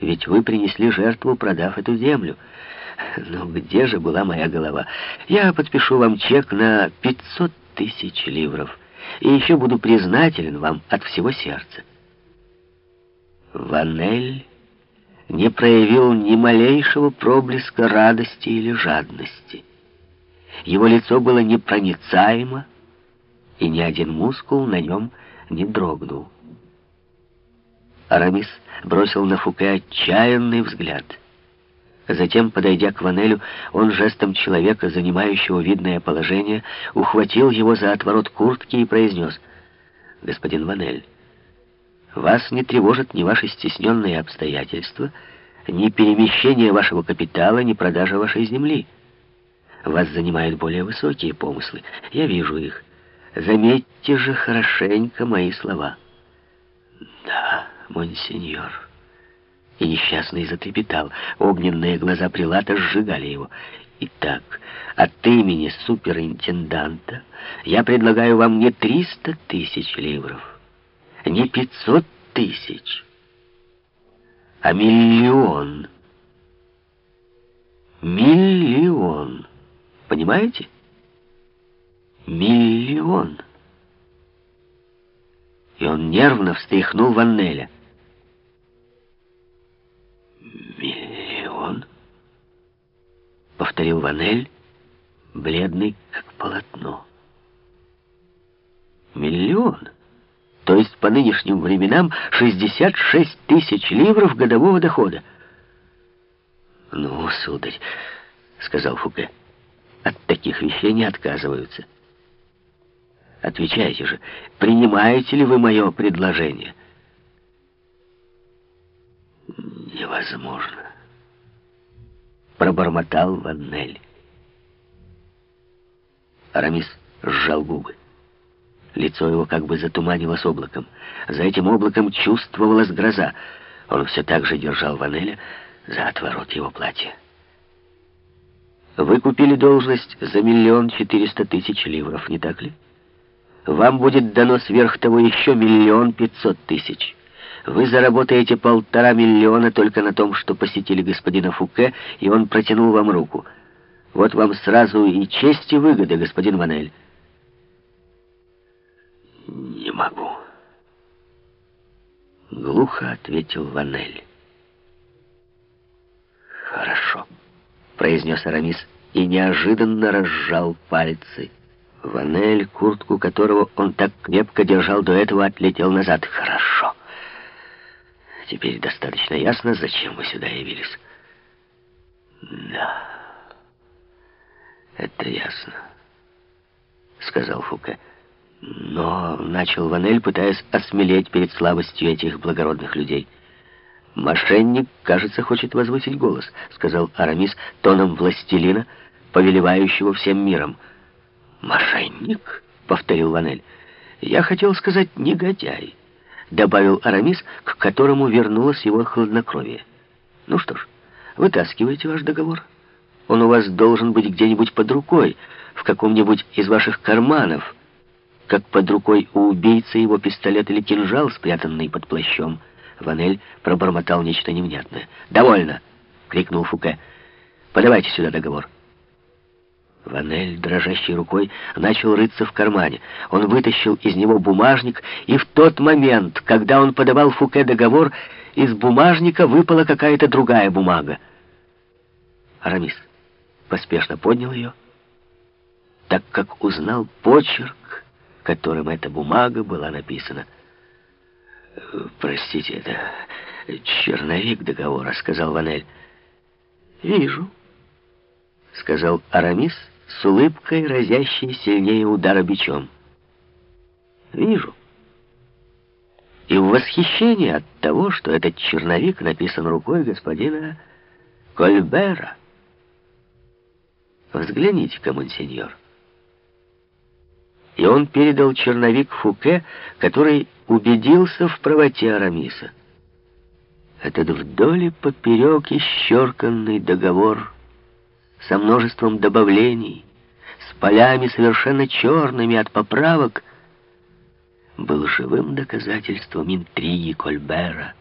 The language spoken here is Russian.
Ведь вы принесли жертву, продав эту землю. Ну, где же была моя голова? Я подпишу вам чек на 500 тысяч ливров. И еще буду признателен вам от всего сердца. Ванель не проявил ни малейшего проблеска радости или жадности. Его лицо было непроницаемо, и ни один мускул на нем не дрогнул. Арамис бросил на Фуке отчаянный взгляд. Затем, подойдя к Ванелю, он жестом человека, занимающего видное положение, ухватил его за отворот куртки и произнес, «Господин Ванель, вас не тревожат ни ваши стесненные обстоятельства, ни перемещение вашего капитала, ни продажа вашей земли. Вас занимают более высокие помыслы. Я вижу их. Заметьте же хорошенько мои слова». «Да, монсеньор». И несчастный затрепетал. Огненные глаза прилата сжигали его. Итак, от имени суперинтенданта я предлагаю вам не триста тысяч ливров, не пятьсот тысяч, а миллион. Миллион. Понимаете? Миллион. И он нервно встряхнул Ваннеля. «Миллион?» — повторил Ванель, бледный как полотно. «Миллион?» То есть по нынешним временам 66 тысяч ливров годового дохода. «Ну, сударь», — сказал Фуке, — «от таких вещей не отказываются». «Отвечайте же, принимаете ли вы мое предложение?» невозможно. Пробормотал Ваннель. Арамис сжал губы. Лицо его как бы затуманилось облаком. За этим облаком чувствовалась гроза. Он все так же держал Ванеля за отворот его платья. Вы купили должность за миллион четыреста тысяч ливров, не так ли? Вам будет дано сверх того еще миллион пятьсот тысяч. Вы заработаете полтора миллиона только на том, что посетили господина Фуке, и он протянул вам руку. Вот вам сразу и честь, и выгода, господин Ванель. Не могу. Глухо ответил Ванель. Хорошо, произнес Арамис и неожиданно разжал пальцы. Ванель, куртку которого он так крепко держал до этого, отлетел назад. Хорошо. Теперь достаточно ясно, зачем вы сюда явились. Да, это ясно, сказал Фуке. Но начал Ванель, пытаясь осмелеть перед слабостью этих благородных людей. «Мошенник, кажется, хочет возвысить голос», — сказал Арамис тоном властелина, повелевающего всем миром. «Мошенник?» — повторил Ванель. «Я хотел сказать негодяй» добавил Арамис, к которому вернулось его хладнокровие. «Ну что ж, вытаскивайте ваш договор. Он у вас должен быть где-нибудь под рукой, в каком-нибудь из ваших карманов, как под рукой у убийцы его пистолет или кинжал, спрятанный под плащом». Ванель пробормотал нечто невнятное. «Довольно!» — крикнул Фуке. «Подавайте сюда договор». Ванель, дрожащей рукой, начал рыться в кармане. Он вытащил из него бумажник, и в тот момент, когда он подавал Фуке договор, из бумажника выпала какая-то другая бумага. Арамис поспешно поднял ее, так как узнал почерк, которым эта бумага была написана. «Простите, это черновик договора», — сказал Ванель. «Вижу», — сказал Арамис, — с улыбкой, разящей сильнее удара бичом. «Вижу». И в восхищении от того, что этот черновик написан рукой господина Кольбера. Взгляните-ка, монсеньор. И он передал черновик Фуке, который убедился в правоте Арамиса. Этот вдоль и поперек исчерканный договор со множеством добавлений, с полями совершенно черными от поправок, был живым доказательством интриги Кольбера,